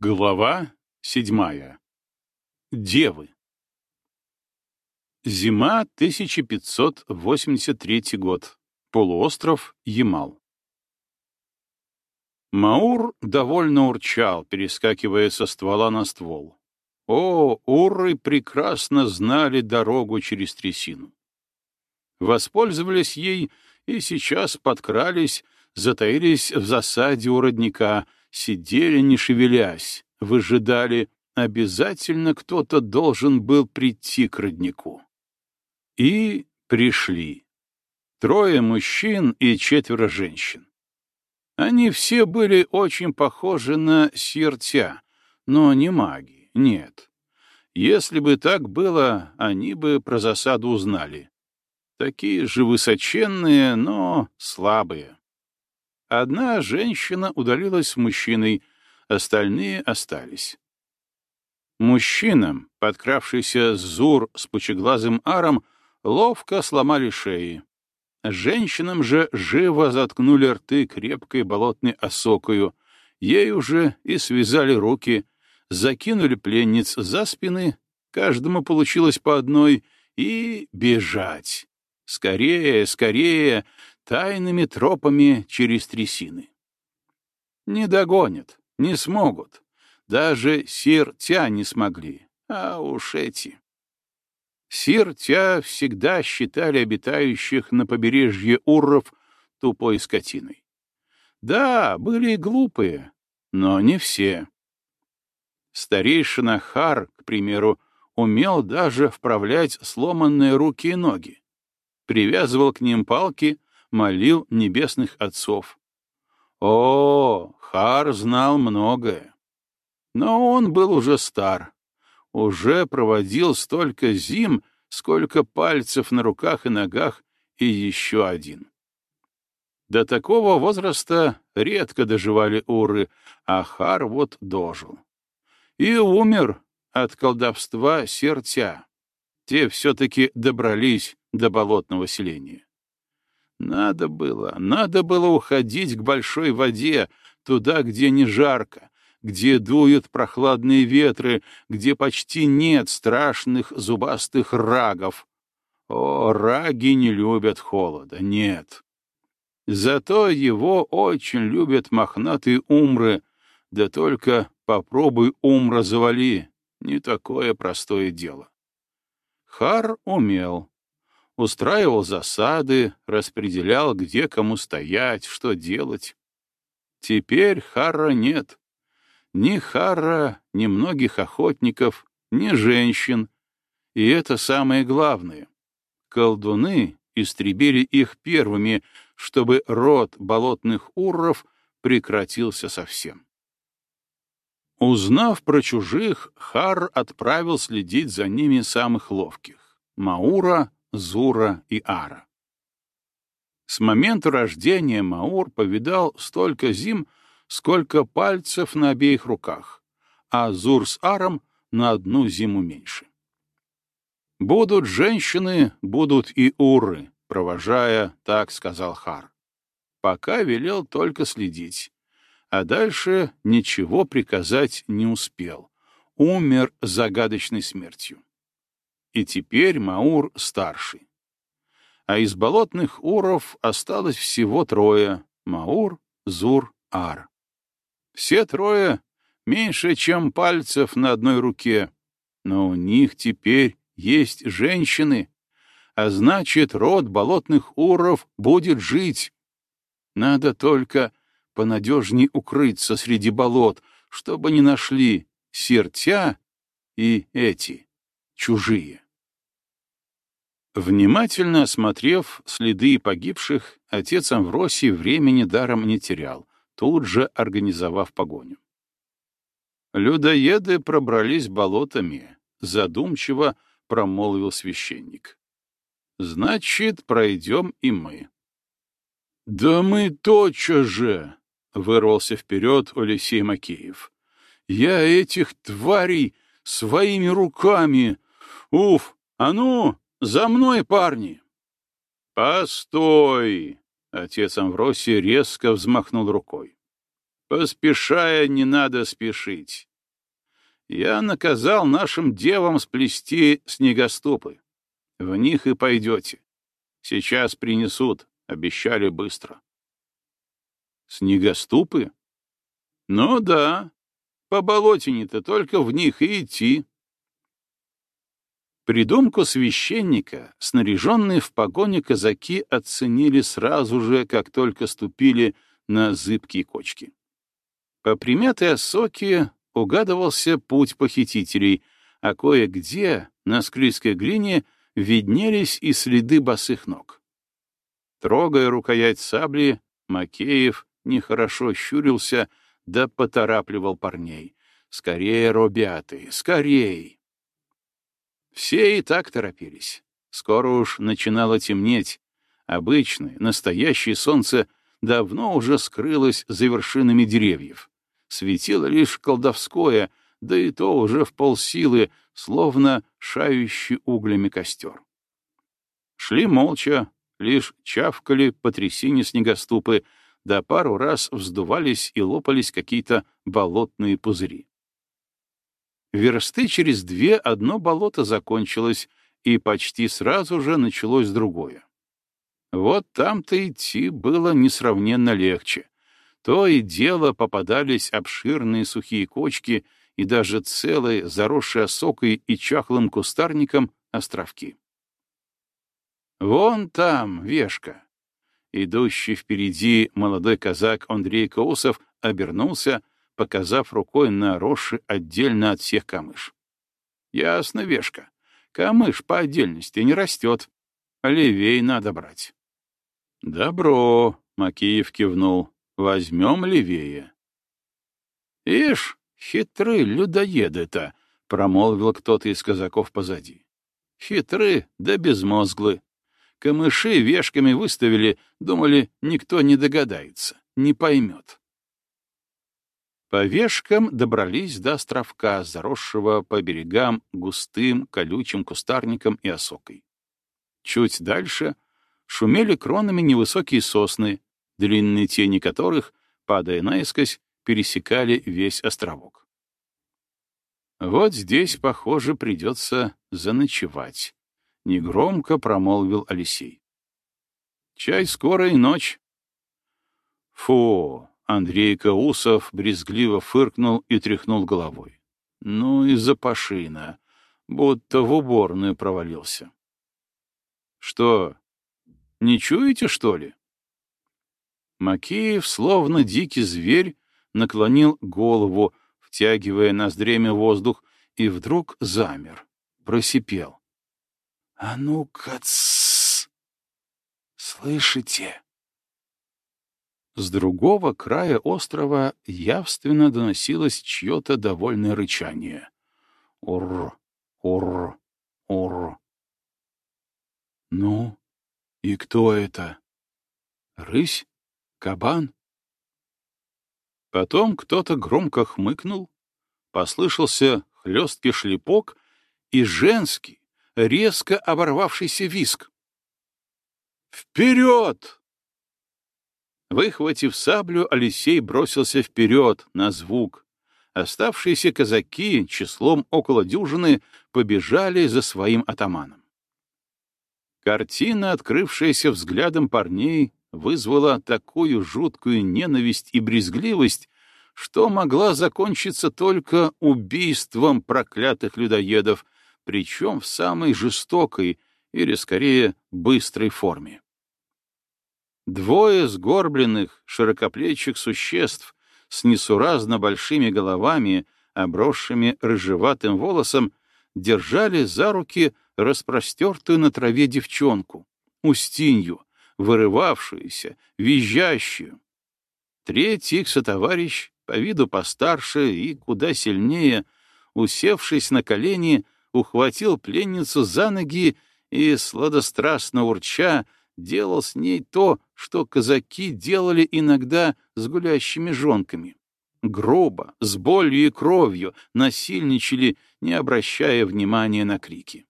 Глава седьмая. Девы. Зима 1583 год. Полуостров Ямал. Маур довольно урчал, перескакивая со ствола на ствол. О, уры прекрасно знали дорогу через трясину. Воспользовались ей и сейчас подкрались, затаились в засаде у родника — сидели, не шевелясь, выжидали, обязательно кто-то должен был прийти к роднику. И пришли. Трое мужчин и четверо женщин. Они все были очень похожи на сиртя, но не маги, нет. Если бы так было, они бы про засаду узнали. Такие же высоченные, но слабые. Одна женщина удалилась с мужчиной, остальные остались. Мужчинам, подкравшийся Зур с пучеглазым аром, ловко сломали шеи. Женщинам же живо заткнули рты крепкой болотной осокою, ей уже и связали руки, закинули пленниц за спины, каждому получилось по одной, и бежать. Скорее, скорее, тайными тропами через трясины. Не догонят, не смогут. Даже сир-тя не смогли, а уж эти. Сир-тя всегда считали обитающих на побережье урров тупой скотиной. Да, были и глупые, но не все. Старейшина Хар, к примеру, умел даже вправлять сломанные руки и ноги. Привязывал к ним палки, молил небесных отцов. О, Хар знал многое. Но он был уже стар, уже проводил столько зим, сколько пальцев на руках и ногах, и еще один. До такого возраста редко доживали уры, а Хар вот дожил. И умер от колдовства сердца. Те все-таки добрались до болотного селения. Надо было, надо было уходить к большой воде, туда, где не жарко, где дуют прохладные ветры, где почти нет страшных зубастых рагов. О, раги не любят холода, нет. Зато его очень любят мохнатые умры, да только попробуй умра завали, не такое простое дело. Хар умел устраивал засады, распределял, где кому стоять, что делать. Теперь Харра нет. Ни Харра, ни многих охотников, ни женщин. И это самое главное. Колдуны истребили их первыми, чтобы род болотных урров прекратился совсем. Узнав про чужих, Хар отправил следить за ними самых ловких — Маура, Зура и Ара. С момента рождения Маур повидал столько зим, сколько пальцев на обеих руках, а Зур с Аром на одну зиму меньше. «Будут женщины, будут и уры», провожая, так сказал Хар. Пока велел только следить, а дальше ничего приказать не успел. Умер загадочной смертью и теперь Маур старший. А из болотных уров осталось всего трое — Маур, Зур, Ар. Все трое меньше, чем пальцев на одной руке, но у них теперь есть женщины, а значит, род болотных уров будет жить. Надо только понадежней укрыться среди болот, чтобы не нашли сертя и эти, чужие. Внимательно осмотрев следы погибших, отец Амвросий времени даром не терял, тут же организовав погоню. Людоеды пробрались болотами, задумчиво промолвил священник. Значит, пройдем и мы. Да мы точно же! вырвался вперед Алексей Макеев. Я этих тварей своими руками! Уф! А ну, «За мной, парни!» «Постой!» — отец Амвросий резко взмахнул рукой. «Поспешая, не надо спешить. Я наказал нашим девам сплести снегоступы. В них и пойдете. Сейчас принесут, обещали быстро. Снегоступы? Ну да, по болотине-то только в них и идти. Придумку священника, снаряженные в погоне казаки оценили сразу же, как только ступили на зыбкие кочки. По приметой осоки угадывался путь похитителей, а кое-где на склизкой глине виднелись и следы босых ног. Трогая рукоять сабли, Макеев нехорошо щурился, да поторапливал парней. «Скорее, робяты, скорей!» Все и так торопились. Скоро уж начинало темнеть. Обычное, настоящее солнце давно уже скрылось за вершинами деревьев. Светило лишь колдовское, да и то уже в полсилы, словно шающий углями костер. Шли молча, лишь чавкали по трясине снегоступы, да пару раз вздувались и лопались какие-то болотные пузыри. Версты через две одно болото закончилось, и почти сразу же началось другое. Вот там-то идти было несравненно легче. То и дело попадались обширные сухие кочки и даже целые, заросшие осокой и чахлым кустарником, островки. Вон там вешка. Идущий впереди молодой казак Андрей Каусов обернулся, показав рукой на росший отдельно от всех камыш. Ясно, вешка. Камыш по отдельности не растет. Левей надо брать. Добро, Макеев кивнул. Возьмем левее. Ишь, хитры людоеды-то, промолвил кто-то из казаков позади. Хитры да безмозглы. Камыши вешками выставили, думали, никто не догадается, не поймет. По вешкам добрались до островка, заросшего по берегам густым колючим кустарником и осокой. Чуть дальше шумели кронами невысокие сосны, длинные тени которых, падая наискось, пересекали весь островок. Вот здесь, похоже, придется заночевать негромко промолвил Алексей. Чай скоро и ночь. Фу, Андрей Каусов брезгливо фыркнул и тряхнул головой. Ну и запашина, будто в уборную провалился. Что, не чуете, что ли? Макеев, словно дикий зверь, наклонил голову, втягивая ноздрями воздух, и вдруг замер, просипел. «А ну-ка, Слышите?» С другого края острова явственно доносилось чье-то довольное рычание. «Ур! Ур! Ур!» «Ну, и кто это? Рысь? Кабан?» Потом кто-то громко хмыкнул, послышался хлесткий шлепок, и женский, резко оборвавшийся виск. «Вперед!» Выхватив саблю, Алисей бросился вперед на звук. Оставшиеся казаки, числом около дюжины, побежали за своим атаманом. Картина, открывшаяся взглядом парней, вызвала такую жуткую ненависть и брезгливость, что могла закончиться только убийством проклятых людоедов — причем в самой жестокой или, скорее, быстрой форме. Двое сгорбленных, широкоплечих существ с несуразно большими головами, обросшими рыжеватым волосом, держали за руки распростертую на траве девчонку, Устинью, вырывавшуюся, визжащую. Третий их сотоварищ, по виду постарше и куда сильнее, усевшись на колени, ухватил пленницу за ноги и, сладострастно урча, делал с ней то, что казаки делали иногда с гулящими жонками. Грубо, с болью и кровью насильничали, не обращая внимания на крики.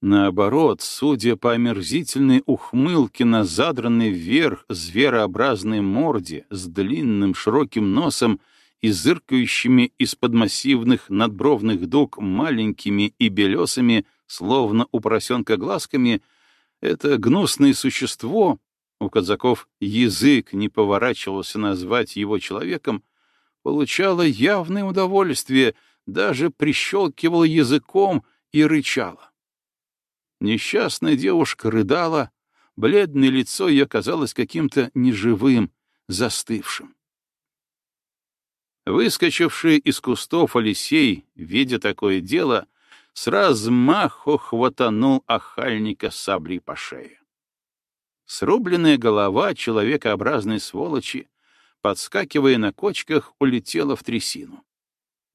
Наоборот, судя по омерзительной ухмылке на задранной вверх зверообразной морде с длинным широким носом и зыркающими из-под массивных надбровных дуг маленькими и белесами, словно у поросенка глазками, это гнусное существо, у казаков язык не поворачивался назвать его человеком, получало явное удовольствие, даже прищелкивало языком и рычало. Несчастная девушка рыдала, бледное лицо ее казалось каким-то неживым, застывшим. Выскочивший из кустов Алисей, видя такое дело, с размаху хватанул охальника саблей по шее. Срубленная голова человекообразной сволочи, подскакивая на кочках, улетела в трясину.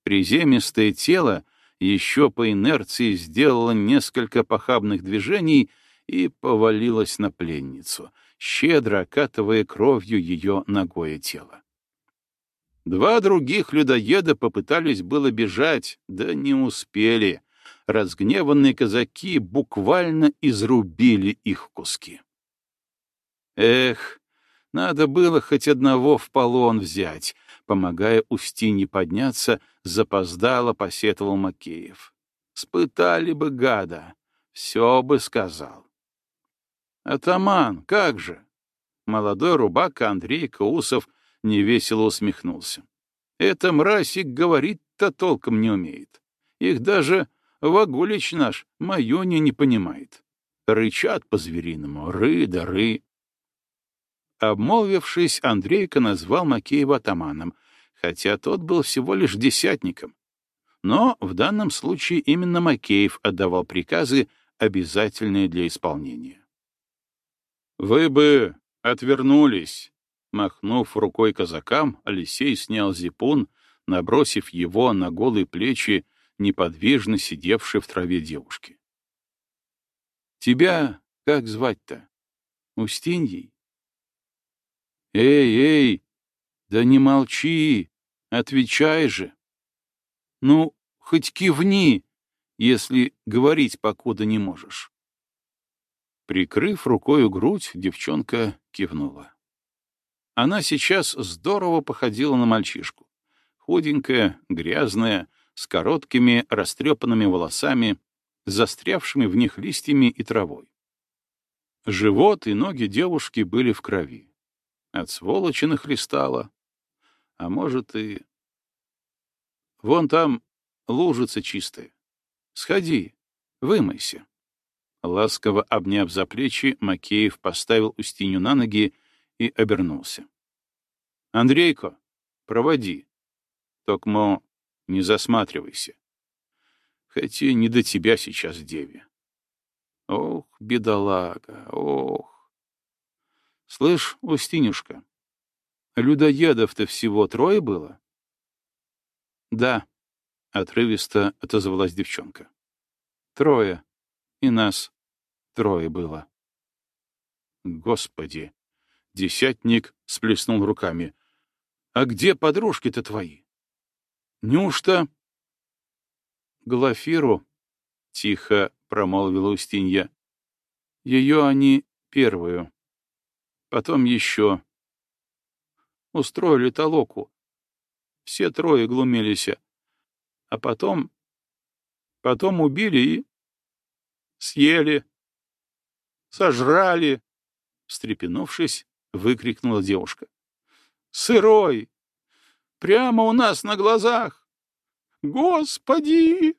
Приземистое тело еще по инерции сделало несколько похабных движений и повалилось на пленницу, щедро окатывая кровью ее ногое тело. Два других людоеда попытались было бежать, да не успели. Разгневанные казаки буквально изрубили их куски. Эх, надо было хоть одного в полон взять, помогая Устине подняться, запоздало посетовал Макеев. Спытали бы гада, все бы сказал. Атаман, как же? Молодой рубака Андрей Каусов невесело усмехнулся. Это мразик говорить-то толком не умеет. Их даже Вагулич наш, Майоня, не понимает. Рычат по-звериному, ры да ры. Обмолвившись, Андрейка назвал Макеева атаманом, хотя тот был всего лишь десятником. Но в данном случае именно Макеев отдавал приказы, обязательные для исполнения. «Вы бы отвернулись!» Махнув рукой казакам, Алисей снял зипун, набросив его на голые плечи неподвижно сидевшей в траве девушки. «Тебя как звать-то? Устиньей?» «Эй, эй, да не молчи, отвечай же. Ну, хоть кивни, если говорить покуда не можешь». Прикрыв рукою грудь, девчонка кивнула. Она сейчас здорово походила на мальчишку. Худенькая, грязная, с короткими растрепанными волосами, застрявшими в них листьями и травой. Живот и ноги девушки были в крови. От сволочи нахлестала. А может и... Вон там лужица чистая. Сходи, вымойся. Ласково обняв за плечи, Макеев поставил Устинью на ноги и обернулся. «Андрейко, проводи. Токмо, не засматривайся. Хотя не до тебя сейчас, деве. Ох, бедолага, ох. Слышь, Устинюшка, людоедов-то всего трое было? Да, — отрывисто отозвалась девчонка. Трое. И нас трое было. Господи! Десятник сплеснул руками. «А где подружки-то твои? Неужто...» «Глафиру», — тихо промолвила Устинья. «Ее они первую. Потом еще. Устроили толоку. Все трое глумились. А потом... Потом убили и... Съели. Сожрали». Встрепенувшись, — выкрикнула девушка. «Сырой! Прямо у нас на глазах! Господи!»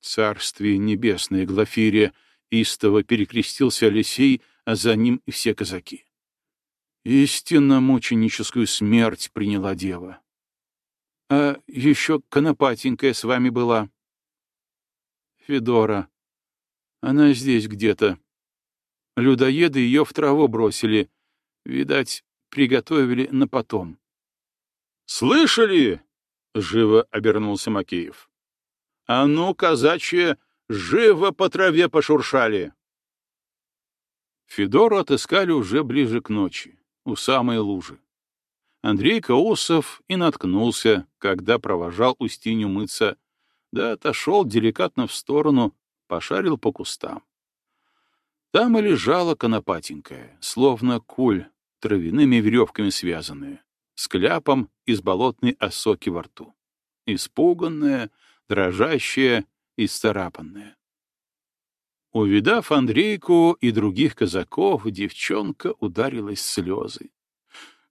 Царствие небесное, Глафирия! Истово перекрестился Алисей, а за ним и все казаки. Истинно мученическую смерть приняла дева. А еще конопатенькая с вами была. Федора. Она здесь где-то. Людоеды ее в траву бросили. Видать, приготовили на потом. «Слышали?» — живо обернулся Макеев. «А ну, казачье, живо по траве пошуршали!» Федору отыскали уже ближе к ночи, у самой лужи. Андрей Каусов и наткнулся, когда провожал Устинью мыться, да отошел деликатно в сторону, пошарил по кустам. Там и лежала конопатенькая, словно куль, травяными веревками связанная. С кляпом из болотной осоки во рту. Испуганная, дрожащая и старапанная. Увидав Андрейку и других казаков, девчонка ударилась слезы.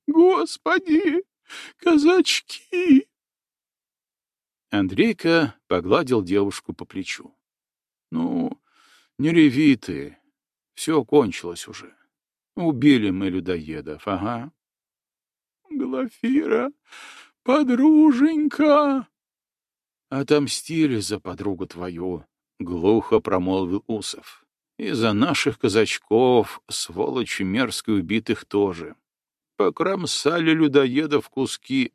«Господи, казачки!» Андрейка погладил девушку по плечу. «Ну, не реви ты, все кончилось уже. Убили мы людоедов, ага». «Глафира, подруженька!» «Отомстили за подругу твою», — глухо промолвил Усов. «И за наших казачков, сволочи мерзкой убитых тоже. Покромсали людоедов куски.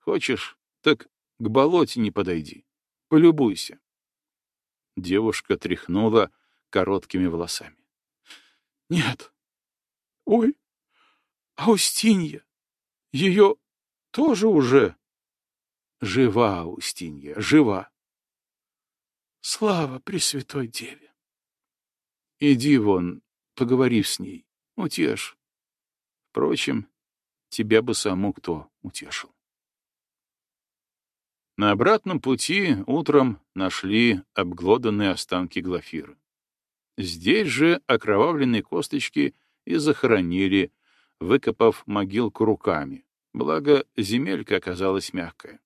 Хочешь, так к болоте не подойди. Полюбуйся». Девушка тряхнула короткими волосами. «Нет. Ой, Аустинья, ее тоже уже...» «Жива, Аустинья, жива. Слава Пресвятой Деве! Иди вон, поговори с ней, утешь. Впрочем, тебя бы саму кто утешил. На обратном пути утром нашли обглоданные останки Глафиры. Здесь же окровавленные косточки и захоронили, выкопав могилку руками, благо земелька оказалась мягкая.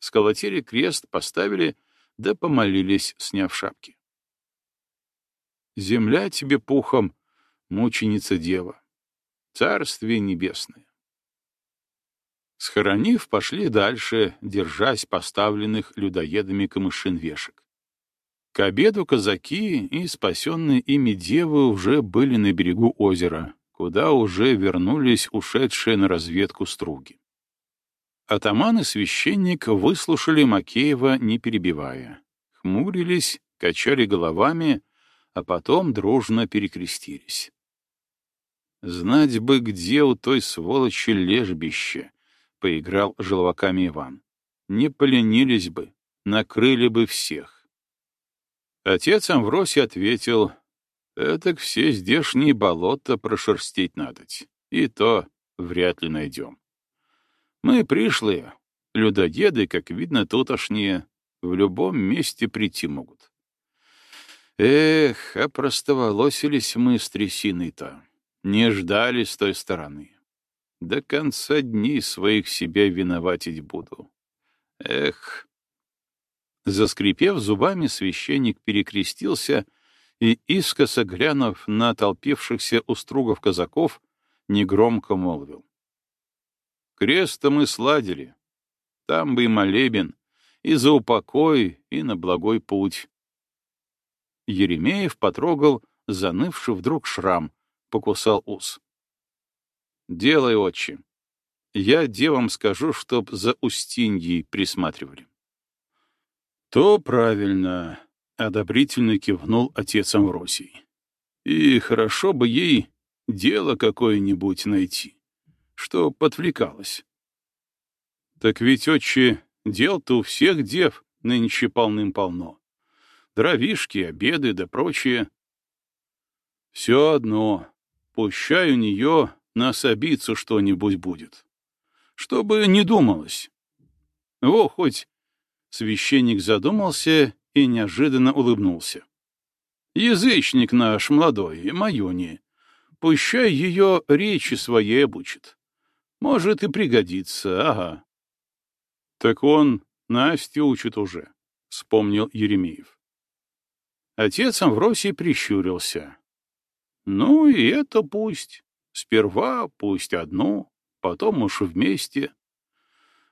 Сколотили крест, поставили — да помолились, сняв шапки. «Земля тебе пухом, мученица дева, царствие небесное». Схоронив, пошли дальше, держась поставленных людоедами камышин вешек. К обеду казаки и спасенные ими девы уже были на берегу озера, куда уже вернулись ушедшие на разведку струги. Атаман и священник выслушали Макеева, не перебивая. Хмурились, качали головами, а потом дружно перекрестились. «Знать бы, где у той сволочи лежбище», — поиграл желваками Иван. «Не поленились бы, накрыли бы всех». Отец Амвросий ответил, «Этак все здешние болота прошерстить надоть, и то вряд ли найдем». Мы пришлые, людоеды, как видно, тутошние, в любом месте прийти могут. Эх, опростоволосились мы с трясиной-то, не ждали с той стороны. До конца дней своих себя виноватить буду. Эх. Заскрипев зубами, священник перекрестился и, искоса глянув на толпившихся у стругов казаков, негромко молвил. Креста мы сладили. Там бы и молебен, и за упокой, и на благой путь. Еремеев потрогал занывший вдруг шрам, покусал ус. «Делай, отче. Я девам скажу, чтоб за Устиньей присматривали». «То правильно», — одобрительно кивнул отец Амвросий. «И хорошо бы ей дело какое-нибудь найти» что подвлекалась. Так ведь, отче, дел-то у всех дев нынче полным-полно. Дровишки, обеды да прочее. Все одно, пущай у нее на особицу что-нибудь будет. Чтобы не думалось. Во, хоть священник задумался и неожиданно улыбнулся. Язычник наш молодой, Майони, пущай ее речи своей обучит. Может и пригодится, ага. Так он Настю учит уже, — вспомнил Еремеев. Отец Амвросий прищурился. Ну и это пусть. Сперва пусть одну, потом уж вместе.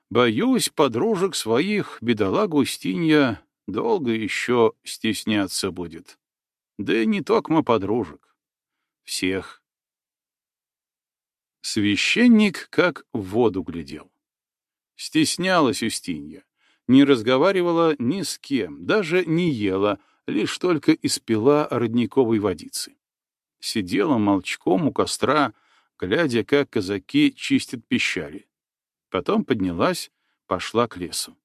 Боюсь, подружек своих бедолагу Устинья долго еще стесняться будет. Да и не только подружек. Всех. Священник как в воду глядел. Стеснялась Устинья, не разговаривала ни с кем, даже не ела, лишь только испила родниковой водицы. Сидела молчком у костра, глядя, как казаки чистят пещари. Потом поднялась, пошла к лесу. —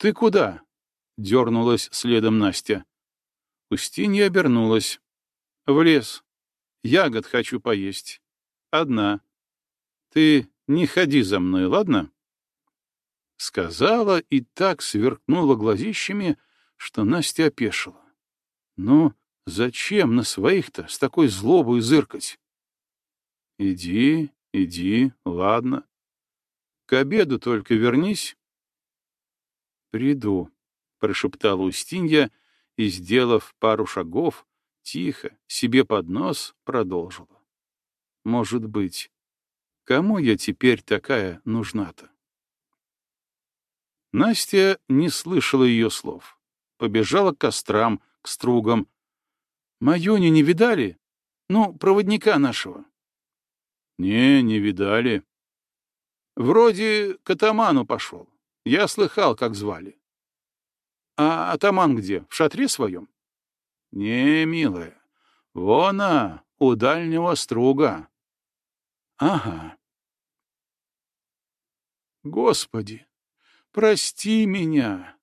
Ты куда? — дернулась следом Настя. Устинья обернулась. — В лес. Ягод хочу поесть. Одна. Ты не ходи за мной, ладно? Сказала и так сверкнула глазищами, что Настя опешила. Ну, зачем на своих-то с такой злобой зыркать? Иди, иди, ладно. К обеду только вернись. Приду, прошептала Устинья и, сделав пару шагов, тихо, себе под нос, продолжила. Может быть, кому я теперь такая нужна-то? Настя не слышала ее слов. Побежала к кострам, к стругам. «Маюню не видали? Ну, проводника нашего». «Не, не видали». «Вроде к атаману пошел. Я слыхал, как звали». «А атаман где? В шатре своем?» «Не, милая, вон а, у дальнего струга». «Ага». «Господи, прости меня!»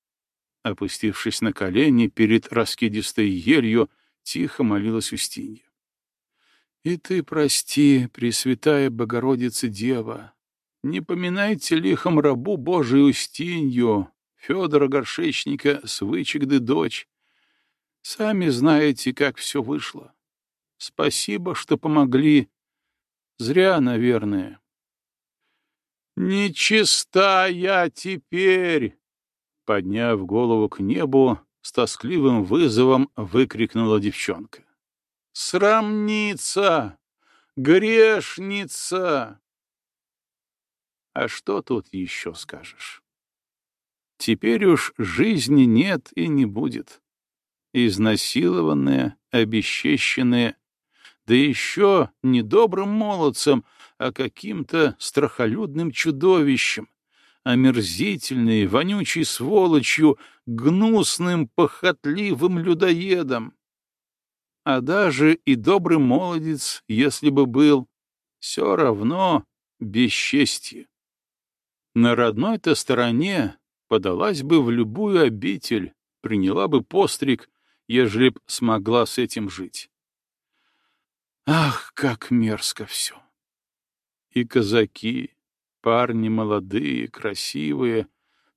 Опустившись на колени перед раскидистой елью, тихо молилась Устинья. «И ты прости, Пресвятая Богородица Дева, не поминайте лихом рабу Божию Устинью, Федора Горшечника с вычегды дочь. Сами знаете, как все вышло. Спасибо, что помогли. Зря, наверное. «Нечиста я теперь!» Подняв голову к небу, с тоскливым вызовом выкрикнула девчонка. «Срамница! Грешница!» А что тут еще скажешь? Теперь уж жизни нет и не будет. Изнасилованная, обесчещенная, да еще не добрым молодцем, а каким-то страхолюдным чудовищем, омерзительной, вонючей сволочью, гнусным, похотливым людоедом. А даже и добрый молодец, если бы был, все равно бесчестье. На родной-то стороне подалась бы в любую обитель, приняла бы постриг, ежели б смогла с этим жить. Ах, как мерзко все! И казаки, парни молодые, красивые,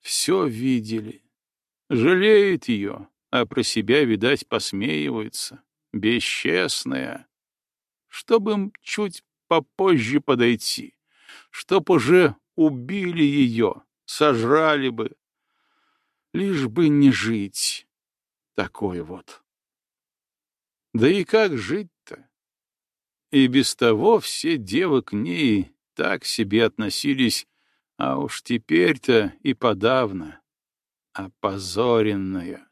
все видели. Жалеют ее, а про себя, видать, посмеиваются. Бесчестная. Чтобы им чуть попозже подойти, чтоб уже убили ее, сожрали бы. Лишь бы не жить. Такой вот. Да и как жить-то? И без того все девы к ней так себе относились, а уж теперь-то и подавно. Опозоренная.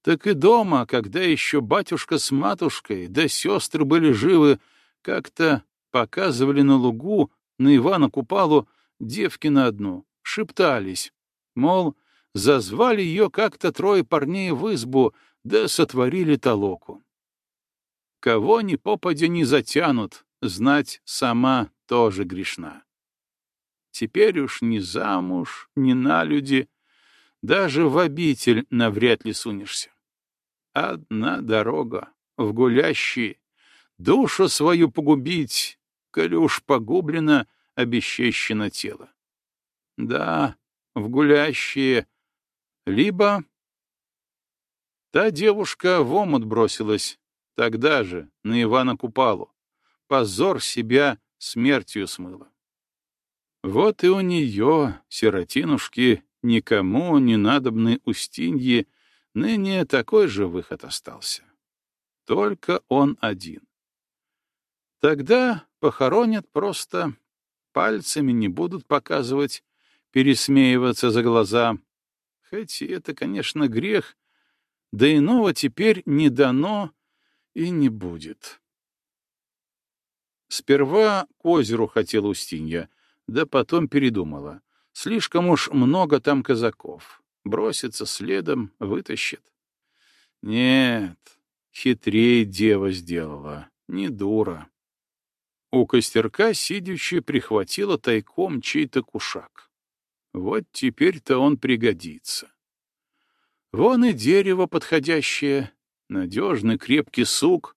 Так и дома, когда еще батюшка с матушкой, да сестры были живы, как-то показывали на лугу на Ивана Купалу девки на одну, шептались, мол, зазвали ее как-то трое парней в избу, да сотворили толоку. Кого ни попадя не затянут, знать сама тоже грешна. Теперь уж ни замуж, ни на люди, даже в обитель навряд ли сунешься. Одна дорога, в гулящие, душу свою погубить, коли уж погублено, обесчещено тело. Да, в гулящие, либо... Та девушка в омут бросилась, тогда же, на Ивана Купалу. Позор себя смертью смыла. Вот и у нее, сиротинушки, никому не надобной Устиньи, ныне такой же выход остался. Только он один. Тогда похоронят просто, пальцами не будут показывать, пересмеиваться за глаза. Хоть это, конечно, грех, да иного теперь не дано и не будет. Сперва к озеру хотела Устинья, да потом передумала. Слишком уж много там казаков. Бросится следом, вытащит. Нет, хитрее дева сделала, не дура. У костерка сидячи прихватила тайком чей-то кушак. Вот теперь-то он пригодится. Вон и дерево подходящее, надежный крепкий сук.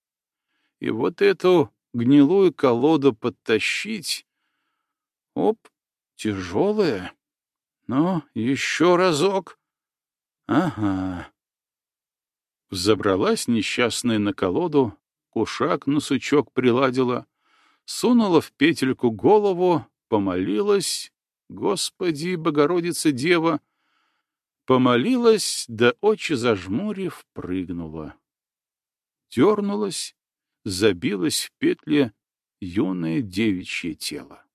И вот эту гнилую колоду подтащить, Оп, тяжелая. Ну, еще разок. Ага. Забралась несчастная на колоду, кушак на сучок приладила, сунула в петельку голову, помолилась, Господи, Богородица Дева, помолилась, да очи зажмурив, прыгнула. Дернулась, забилась в петле юное девичье тело.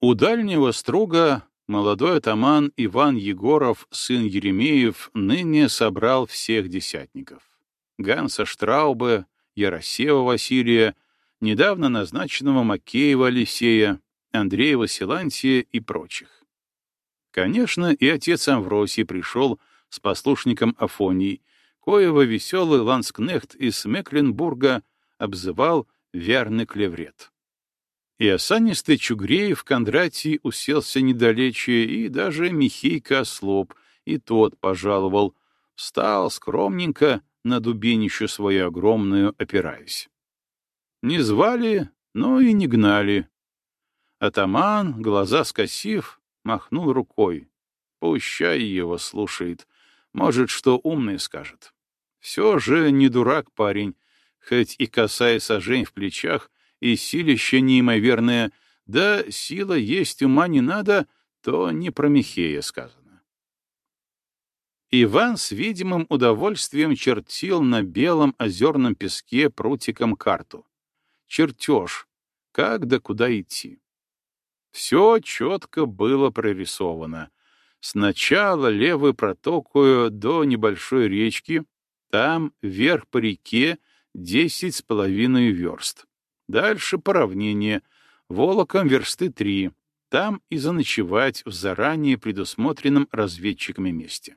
У дальнего струга молодой атаман Иван Егоров, сын Еремеев, ныне собрал всех десятников. Ганса Штраубе, Яросева Василия, недавно назначенного Макеева Алексея, Андреева Силантия и прочих. Конечно, и отец Амвросий пришел с послушником Афоний, коего веселый ланскнехт из Мекленбурга обзывал верный клеврет. И осанистый Чугреев Кондратий уселся недалече, и даже Михейка ослоп, и тот пожаловал, встал скромненько, на дубинищу свою огромную опираясь. Не звали, но и не гнали. Атаман, глаза скосив, махнул рукой. Пущай его слушает, может, что умный скажет. Все же не дурак парень, хоть и косая сажень в плечах, и силище неимоверное, да сила есть ума не надо, то не про Михея сказано. Иван с видимым удовольствием чертил на белом озерном песке прутиком карту. Чертеж, как да куда идти. Все четко было прорисовано. Сначала левой протокою до небольшой речки, там вверх по реке десять с половиной верст. Дальше по равнине, волоком версты три, там и заночевать в заранее предусмотренном разведчиками месте.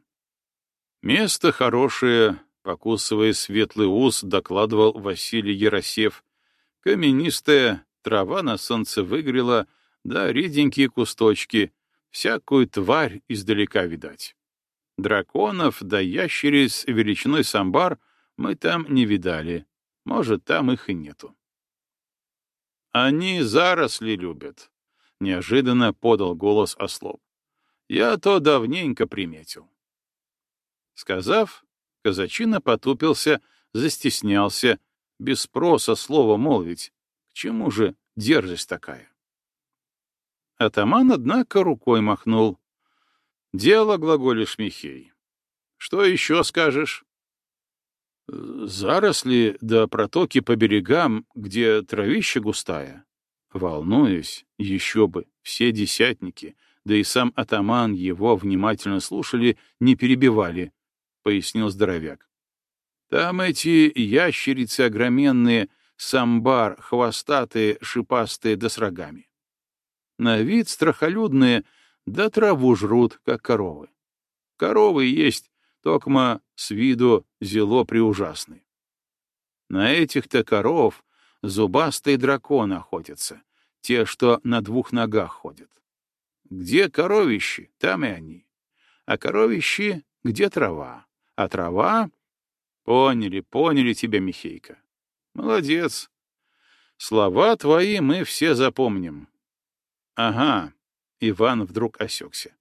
Место хорошее, покусывая светлый ус, докладывал Василий Яросев. Каменистая, трава на солнце выгорела, да реденькие кусточки, всякую тварь издалека видать. Драконов да ящериц величиной самбар мы там не видали, может, там их и нету. Они заросли любят, — неожиданно подал голос ослов. Я то давненько приметил. Сказав, казачина потупился, застеснялся, без спроса слова молвить. К чему же дерзость такая? Атаман, однако, рукой махнул. Дело, глаголишь, Михей. Что еще скажешь? Заросли да протоки по берегам, где травища густая. Волнуюсь, еще бы, все десятники, да и сам атаман его внимательно слушали, не перебивали, — пояснил здоровяк. Там эти ящерицы огроменные, самбар, хвостатые, шипастые да с рогами. На вид страхолюдные, да траву жрут, как коровы. Коровы есть, токма с виду зело приужасны. На этих-то коров зубастые драконы охотятся, те, что на двух ногах ходят. Где коровищи, там и они. А коровищи — где трава, а трава... Поняли, поняли тебя, Михейка. Молодец. Слова твои мы все запомним. Ага, Иван вдруг осекся.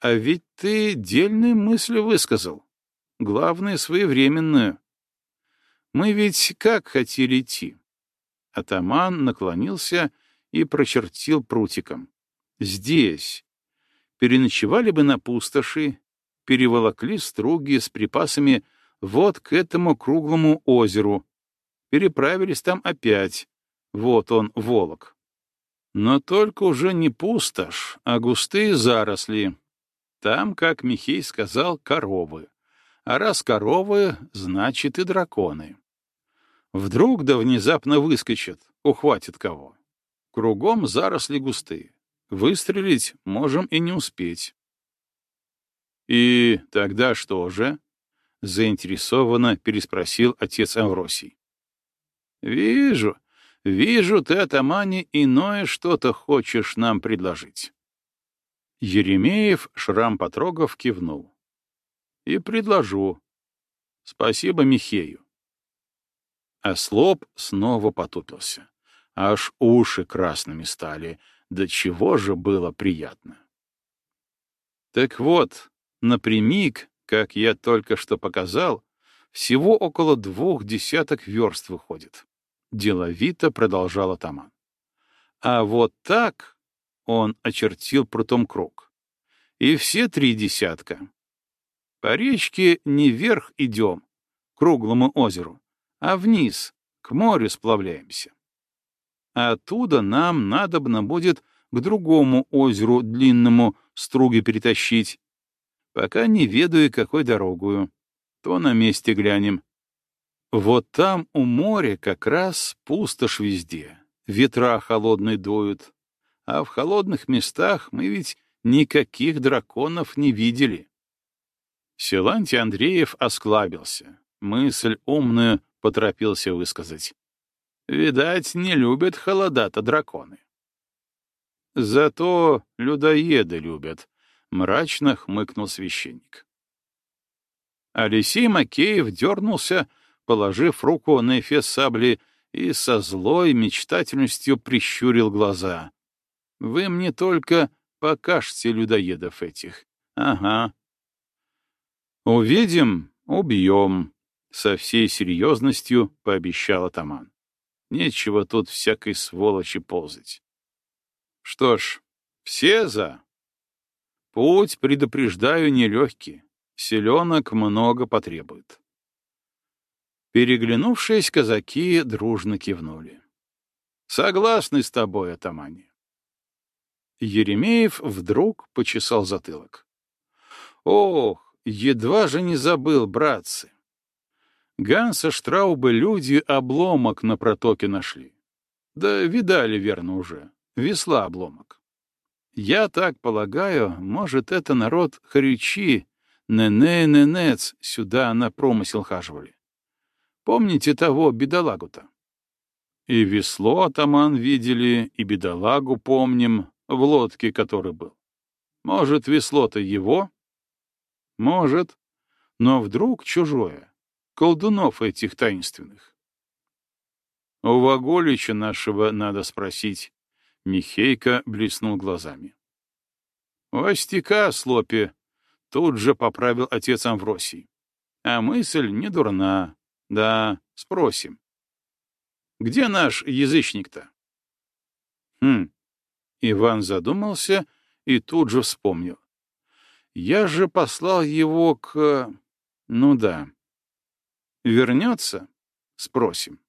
А ведь ты дельную мысль высказал. Главное, своевременную. Мы ведь как хотели идти? Атаман наклонился и прочертил прутиком. Здесь. Переночевали бы на пустоши, переволокли струги с припасами вот к этому круглому озеру, переправились там опять. Вот он, волок. Но только уже не пустошь, а густые заросли, там, как Михей сказал, коровы. А раз коровы, значит и драконы. Вдруг да внезапно выскочат, ухватит кого. Кругом заросли густые. Выстрелить можем и не успеть. «И тогда что же?» — заинтересованно переспросил отец Авросий. «Вижу, вижу, ты, атамане, иное что-то хочешь нам предложить». Еремеев, шрам потрогав, кивнул. «И предложу. Спасибо Михею». Ослоп снова потупился. Аж уши красными стали. До чего же было приятно. Так вот, напрямик, как я только что показал, всего около двух десяток верст выходит. Деловито продолжал атаман. А вот так он очертил прутом круг. И все три десятка. По речке не вверх идем, к круглому озеру, а вниз, к морю сплавляемся. Оттуда нам надобно будет к другому озеру длинному струги перетащить, пока не ведаю, какой дорогую. То на месте глянем. Вот там у моря как раз пустошь везде, ветра холодные дуют, а в холодных местах мы ведь никаких драконов не видели. Силантий Андреев осклабился, мысль умную поторопился высказать. Видать, не любят холода-то драконы. Зато людоеды любят, — мрачно хмыкнул священник. Алексей Макеев дернулся, положив руку на эфес сабли, и со злой мечтательностью прищурил глаза. «Вы мне только покажьте людоедов этих. Ага». «Увидим, убьем», — со всей серьезностью пообещал атаман. «Нечего тут всякой сволочи ползать». «Что ж, все за?» Путь, предупреждаю, нелегкий. Селенок много потребует. Переглянувшись, казаки дружно кивнули. Согласны с тобой, атамане. Еремеев вдруг почесал затылок. Ох, едва же не забыл, братцы. Ганса Штрауба люди обломок на протоке нашли. Да видали, верно, уже. Весла обломок. Я так полагаю, может, это народ хорючи, нене-ненец сюда на промысел хаживали. Помните того бедолагу-то? И весло атаман видели, и бедолагу помним, в лодке который был. Может, весло-то его? Может, но вдруг чужое, колдунов этих таинственных. У Ваголича нашего надо спросить, Михейка блеснул глазами. «Остяка, слопи!» — тут же поправил отец Амвросий. «А мысль не дурна. Да, спросим. Где наш язычник-то?» «Хм». Иван задумался и тут же вспомнил. «Я же послал его к... Ну да. Вернется? Спросим».